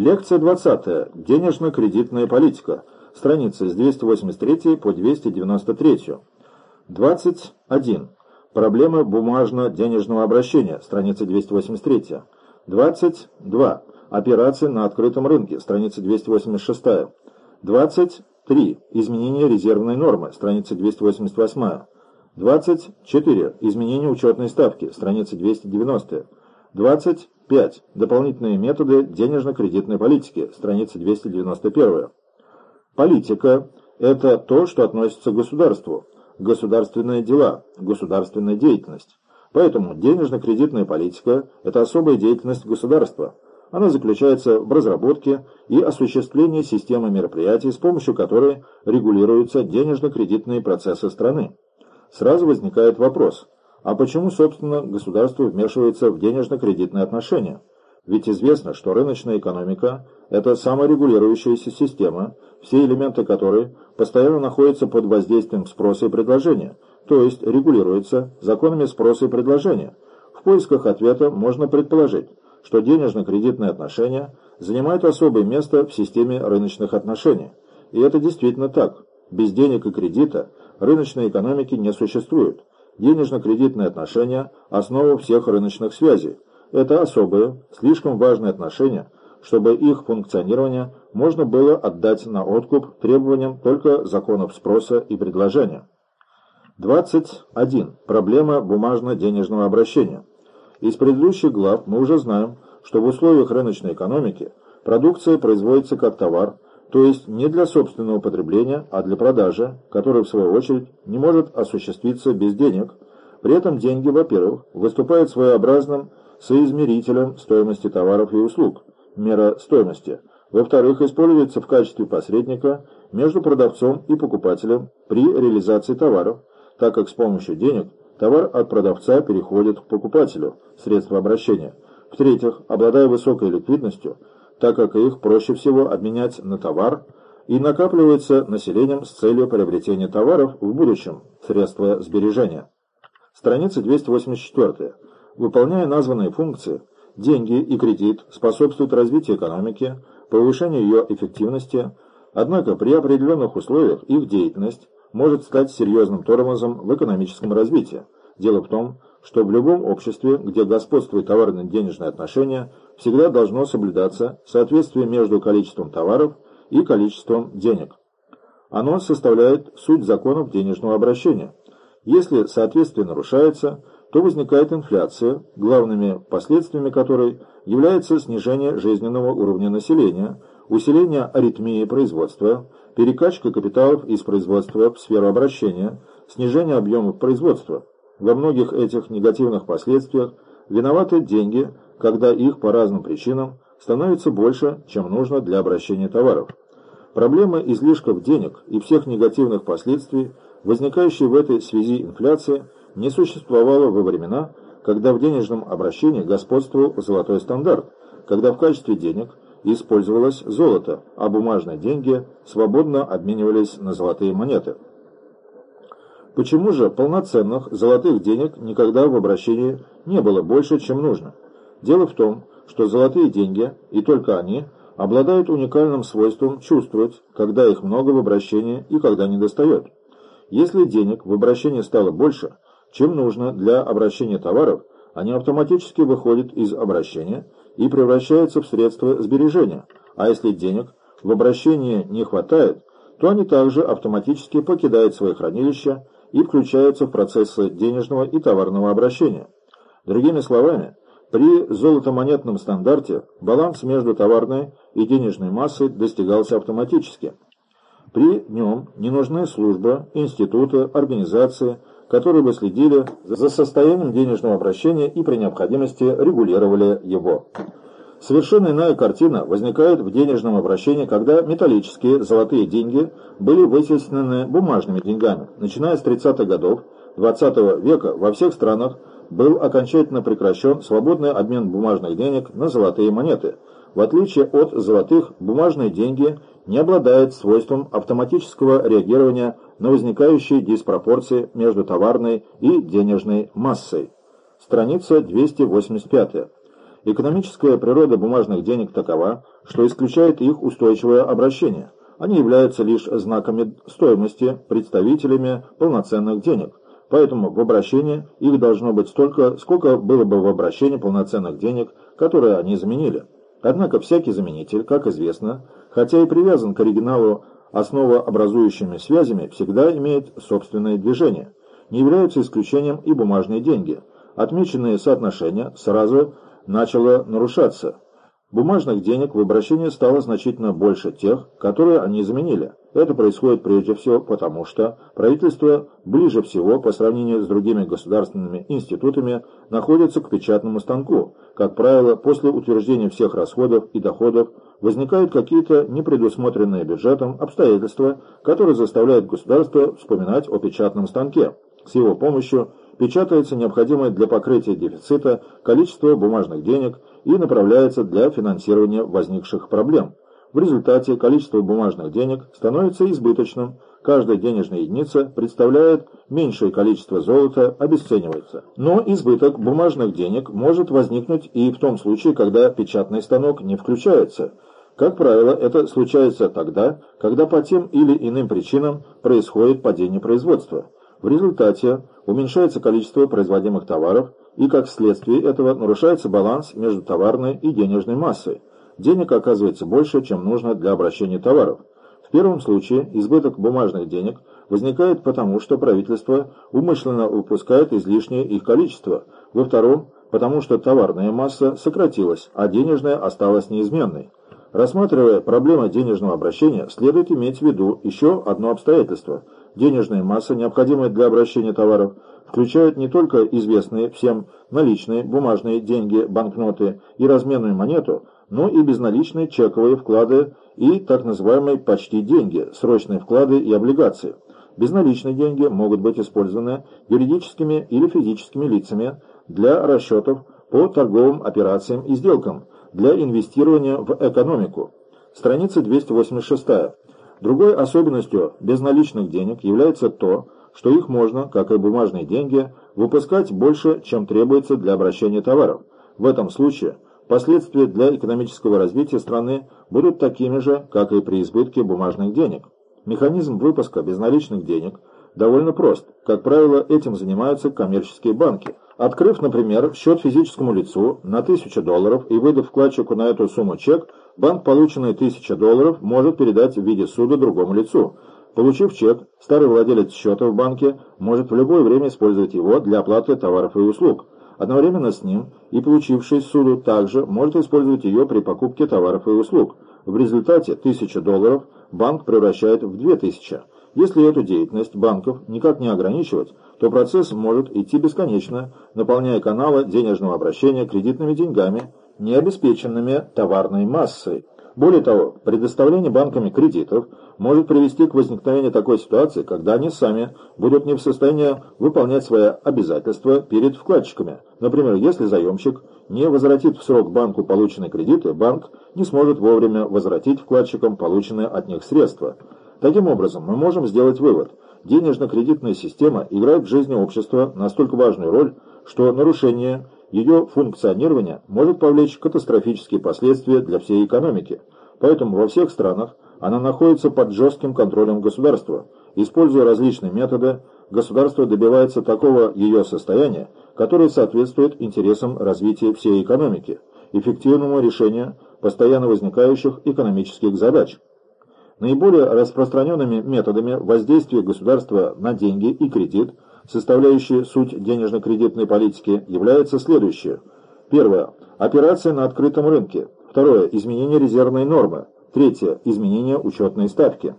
Лекция 20. Денежно-кредитная политика. Страницы с 283 по 293. 21. Проблемы бумажно-денежного обращения. Страница 283. 22. Операции на открытом рынке. Страница 286. 23. Изменение резервной нормы. Страница 288. 24. Изменение учетной ставки. Страница 290. 25. Дополнительные методы денежно-кредитной политики. Страница 291. Политика – это то, что относится к государству. Государственные дела, государственная деятельность. Поэтому денежно-кредитная политика – это особая деятельность государства. Она заключается в разработке и осуществлении системы мероприятий, с помощью которой регулируются денежно-кредитные процессы страны. Сразу возникает вопрос – а почему, собственно, государство вмешивается в денежно-кредитные отношения? Ведь известно, что рыночная экономика – это саморегулирующаяся система, все элементы которой постоянно находятся под воздействием спроса и предложения, то есть регулируются законами спроса и предложения. В поисках ответа можно предположить, что денежно-кредитные отношения занимают особое место в системе рыночных отношений. И это действительно так. Без денег и кредита рыночной экономики не существует. Денежно-кредитные отношения – основа всех рыночных связей. Это особые, слишком важные отношения, чтобы их функционирование можно было отдать на откуп требованиям только законов спроса и предложения. 21. Проблема бумажно-денежного обращения. Из предыдущих глав мы уже знаем, что в условиях рыночной экономики продукция производится как товар – то есть не для собственного потребления, а для продажи, которая в свою очередь не может осуществиться без денег. При этом деньги, во-первых, выступают своеобразным соизмерителем стоимости товаров и услуг, мера стоимости. Во-вторых, используется в качестве посредника между продавцом и покупателем при реализации товаров, так как с помощью денег товар от продавца переходит к покупателю, средство обращения. В-третьих, обладая высокой ликвидностью, так как их проще всего обменять на товар и накапливается населением с целью приобретения товаров в будущем, средства сбережения. Страница 284. Выполняя названные функции, деньги и кредит способствуют развитию экономики, повышению ее эффективности, однако при определенных условиях их деятельность может стать серьезным тормозом в экономическом развитии. Дело в том, что в любом обществе, где господствует товарно-денежные отношения, всегда должно соблюдаться соответствие между количеством товаров и количеством денег. Оно составляет суть законов денежного обращения. Если соответствие нарушается, то возникает инфляция, главными последствиями которой является снижение жизненного уровня населения, усиление аритмии производства, перекачка капиталов из производства в сферу обращения, снижение объемов производства. Во многих этих негативных последствиях виноваты деньги, когда их по разным причинам становится больше, чем нужно для обращения товаров. Проблема излишков денег и всех негативных последствий, возникающей в этой связи инфляции, не существовала во времена, когда в денежном обращении господствовал золотой стандарт, когда в качестве денег использовалось золото, а бумажные деньги свободно обменивались на золотые монеты. Почему же полноценных золотых денег никогда в обращении не было больше, чем нужно? Дело в том, что золотые деньги, и только они, обладают уникальным свойством чувствовать, когда их много в обращении и когда недостает. Если денег в обращении стало больше, чем нужно для обращения товаров, они автоматически выходят из обращения и превращаются в средства сбережения, а если денег в обращении не хватает, то они также автоматически покидают свои хранилища и включаются в процессы денежного и товарного обращения. Другими словами, при золотомонетном стандарте баланс между товарной и денежной массой достигался автоматически. При нем не нужны службы, институты, организации, которые бы следили за состоянием денежного обращения и при необходимости регулировали его. Совершенно иная картина возникает в денежном обращении, когда металлические золотые деньги были вытеснены бумажными деньгами. Начиная с 30-х годов XX века во всех странах был окончательно прекращен свободный обмен бумажных денег на золотые монеты. В отличие от золотых, бумажные деньги не обладают свойством автоматического реагирования на возникающие диспропорции между товарной и денежной массой. Страница 285. Экономическая природа бумажных денег такова, что исключает их устойчивое обращение. Они являются лишь знаками стоимости, представителями полноценных денег. Поэтому в обращении их должно быть столько, сколько было бы в обращении полноценных денег, которые они заменили. Однако всякий заменитель, как известно, хотя и привязан к оригиналу основообразующими связями, всегда имеет собственное движение. Не являются исключением и бумажные деньги. Отмеченные соотношения сразу начало нарушаться. Бумажных денег в обращении стало значительно больше тех, которые они заменили. Это происходит прежде всего потому, что правительство ближе всего по сравнению с другими государственными институтами находится к печатному станку. Как правило, после утверждения всех расходов и доходов возникают какие-то непредусмотренные бюджетом обстоятельства, которые заставляют государство вспоминать о печатном станке. С его помощью печатается необходимое для покрытия дефицита количество бумажных денег и направляется для финансирования возникших проблем. В результате количество бумажных денег становится избыточным, каждая денежная единица представляет меньшее количество золота, обесценивается. Но избыток бумажных денег может возникнуть и в том случае, когда печатный станок не включается. Как правило, это случается тогда, когда по тем или иным причинам происходит падение производства. В результате уменьшается количество производимых товаров, и как следствие этого нарушается баланс между товарной и денежной массой денег оказывается больше, чем нужно для обращения товаров. В первом случае избыток бумажных денег возникает потому, что правительство умышленно выпускает излишнее их количество. Во втором – потому что товарная масса сократилась, а денежная осталась неизменной. Рассматривая проблему денежного обращения, следует иметь в виду еще одно обстоятельство. Денежная масса, необходимая для обращения товаров, включает не только известные всем наличные бумажные деньги, банкноты и разменную монету, но и безналичные чековые вклады и так называемые почти деньги, срочные вклады и облигации. Безналичные деньги могут быть использованы юридическими или физическими лицами для расчетов по торговым операциям и сделкам, для инвестирования в экономику. Страница 286. Другой особенностью безналичных денег является то, что их можно, как и бумажные деньги, выпускать больше, чем требуется для обращения товаров. В этом случае – Последствия для экономического развития страны будут такими же, как и при избытке бумажных денег. Механизм выпуска безналичных денег довольно прост. Как правило, этим занимаются коммерческие банки. Открыв, например, счет физическому лицу на 1000 долларов и выдав вкладчику на эту сумму чек, банк полученные 1000 долларов может передать в виде суда другому лицу. Получив чек, старый владелец счета в банке может в любое время использовать его для оплаты товаров и услуг. Одновременно с ним и получивший суду также может использовать ее при покупке товаров и услуг. В результате 1000 долларов банк превращает в 2000. Если эту деятельность банков никак не ограничивать, то процесс может идти бесконечно, наполняя каналы денежного обращения кредитными деньгами, не обеспеченными товарной массой. Более того, предоставление банками кредитов может привести к возникновению такой ситуации, когда они сами будут не в состоянии выполнять свои обязательства перед вкладчиками. Например, если заемщик не возвратит в срок банку полученные кредиты, банк не сможет вовремя возвратить вкладчикам полученные от них средства. Таким образом, мы можем сделать вывод. Денежно-кредитная система играет в жизни общества настолько важную роль, что нарушение ее функционирование может повлечь катастрофические последствия для всей экономики. Поэтому во всех странах она находится под жестким контролем государства. Используя различные методы, государство добивается такого ее состояния, которое соответствует интересам развития всей экономики, эффективному решению постоянно возникающих экономических задач. Наиболее распространенными методами воздействия государства на деньги и кредит – составляющие суть денежно-кредитной политики, является следующее. Первое. Операция на открытом рынке. Второе. Изменение резервной нормы. Третье. Изменение учетной ставки.